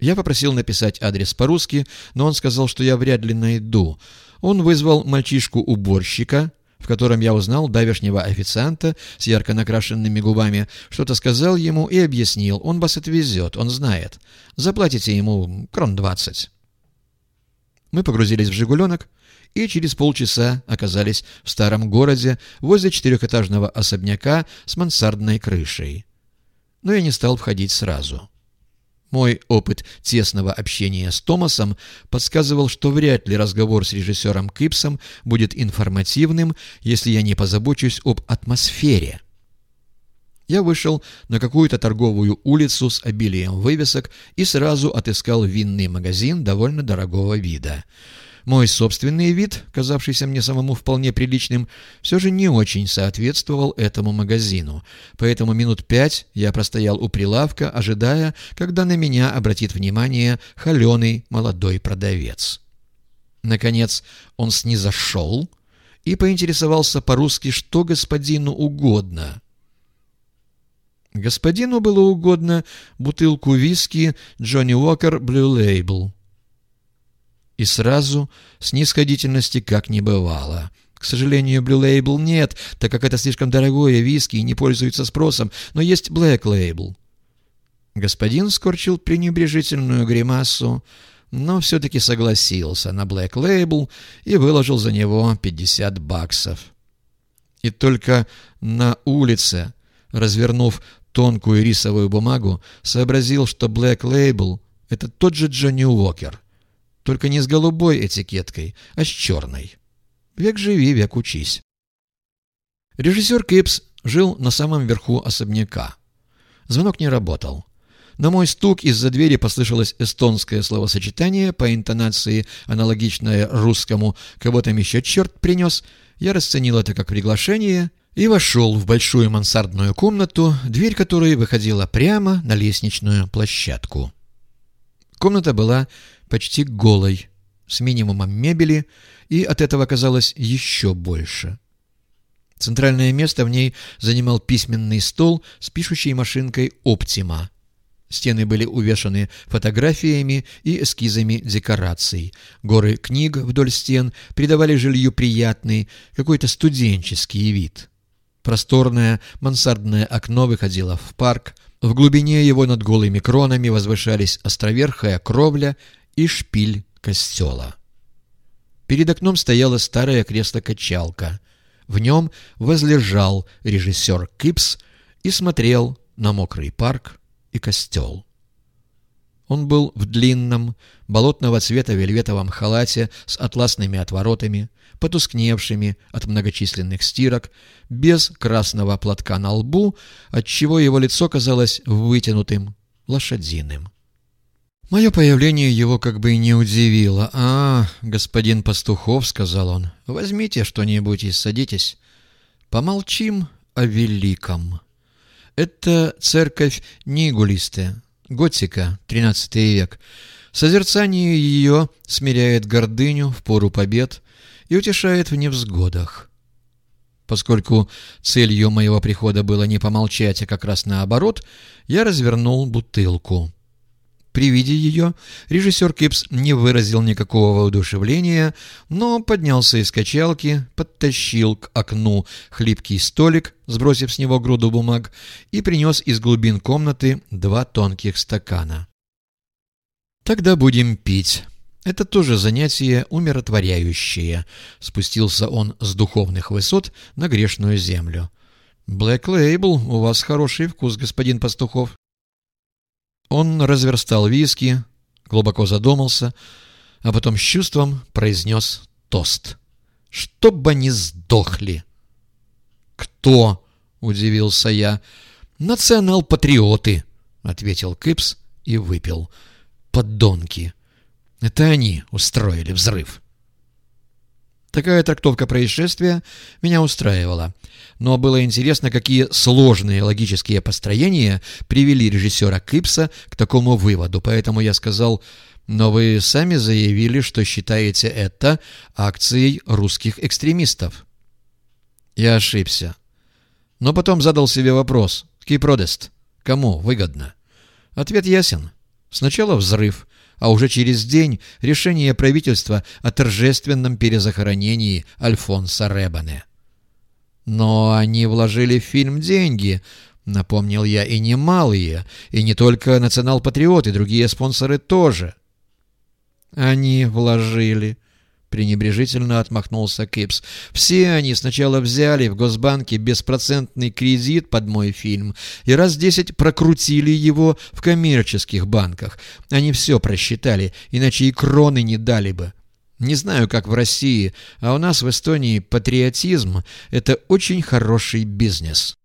Я попросил написать адрес по-русски, но он сказал, что я вряд ли найду. Он вызвал мальчишку-уборщика, в котором я узнал давешнего официанта с ярко накрашенными губами, что-то сказал ему и объяснил. Он вас отвезет, он знает. Заплатите ему крон двадцать. Мы погрузились в «Жигуленок» и через полчаса оказались в старом городе возле четырехэтажного особняка с мансардной крышей. Но я не стал входить сразу. Мой опыт тесного общения с Томасом подсказывал, что вряд ли разговор с режиссером Кипсом будет информативным, если я не позабочусь об атмосфере. Я вышел на какую-то торговую улицу с обилием вывесок и сразу отыскал винный магазин довольно дорогого вида — мой собственный вид, казавшийся мне самому вполне приличным, все же не очень соответствовал этому магазину, поэтому минут пять я простоял у прилавка, ожидая, когда на меня обратит внимание холеный молодой продавец. Наконец он снизошел и поинтересовался по-русски, что господину угодно. Господину было угодно бутылку виски «Джонни Уокер Блю Лейбл». И сразу снисходительности как не бывало. К сожалению, Blue Label нет, так как это слишком дорогое виски и не пользуется спросом, но есть Black Label. Господин скорчил пренебрежительную гримасу, но все-таки согласился на Black Label и выложил за него 50 баксов. И только на улице, развернув тонкую рисовую бумагу, сообразил, что Black Label — это тот же Джонни Уокер — только не с голубой этикеткой, а с черной. Век живи, век учись. Режиссер Кипс жил на самом верху особняка. Звонок не работал. На мой стук из-за двери послышалось эстонское словосочетание по интонации, аналогичное русскому «кого там еще черт принес». Я расценил это как приглашение и вошел в большую мансардную комнату, дверь которой выходила прямо на лестничную площадку. Комната была почти голой, с минимумом мебели, и от этого казалось еще больше. Центральное место в ней занимал письменный стол с пишущей машинкой «Оптима». Стены были увешаны фотографиями и эскизами декораций. Горы книг вдоль стен придавали жилью приятный, какой-то студенческий вид. Просторное мансардное окно выходило в парк. В глубине его над голыми кронами возвышались островерхая кровля и шпиль костела. Перед окном стояло старое кресло-качалка. В нем возлежал режиссер Кипс и смотрел на мокрый парк и костел. Он был в длинном, болотного цвета вельветовом халате с атласными отворотами, потускневшими от многочисленных стирок, без красного платка на лбу, отчего его лицо казалось вытянутым, лошадиным. Мое появление его как бы и не удивило. «А, господин Пастухов», — сказал он, — «возьмите что-нибудь и садитесь. Помолчим о великом. Это церковь Нигулисте, готика, XIII век. Созерцание ее смиряет гордыню в пору побед и утешает в невзгодах». Поскольку целью моего прихода было не помолчать, а как раз наоборот, я развернул бутылку. При виде ее режиссер Кипс не выразил никакого воодушевления, но поднялся из качалки, подтащил к окну хлипкий столик, сбросив с него груду бумаг, и принес из глубин комнаты два тонких стакана. «Тогда будем пить». Это тоже занятие умиротворяющее. Спустился он с духовных высот на грешную землю. «Блэк Лейбл, у вас хороший вкус, господин Пастухов». Он разверстал виски, глубоко задумался, а потом с чувством произнес тост. «Чтоб они сдохли!» «Кто?» — удивился я. «Национал-патриоты!» — ответил Кипс и выпил. «Подонки! Это они устроили взрыв!» Такая трактовка происшествия меня устраивала. Но было интересно, какие сложные логические построения привели режиссера Кипса к такому выводу. Поэтому я сказал, но вы сами заявили, что считаете это акцией русских экстремистов. Я ошибся. Но потом задал себе вопрос. Кипродест. Кому выгодно? Ответ ясен. Сначала взрыв, а уже через день решение правительства о торжественном перезахоронении Альфонса Ребане. Но они вложили в фильм деньги, напомнил я, и немалые, и не только национал-патриоты, другие спонсоры тоже. Они вложили, пренебрежительно отмахнулся Кипс. Все они сначала взяли в Госбанке беспроцентный кредит под мой фильм и раз десять прокрутили его в коммерческих банках. Они все просчитали, иначе и кроны не дали бы. Не знаю, как в России, а у нас в Эстонии патриотизм – это очень хороший бизнес.